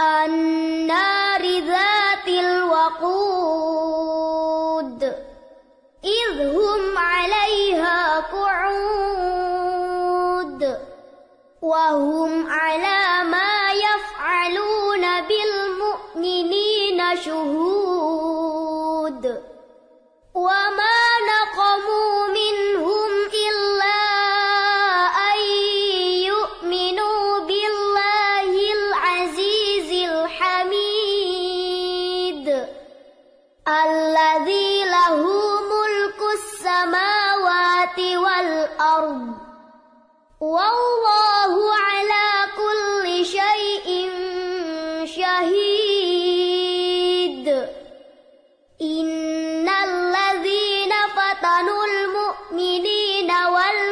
النار ذات الوقود. إذ هم عليها قعود. وهم على ما يفعلون بالمؤمنين شهود. وما والأرض والله على كل شيء شهيد. إن الذين فتنوا المؤمنين والمؤمنات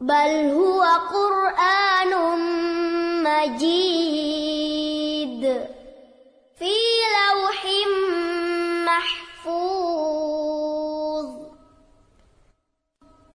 بل هو قرآن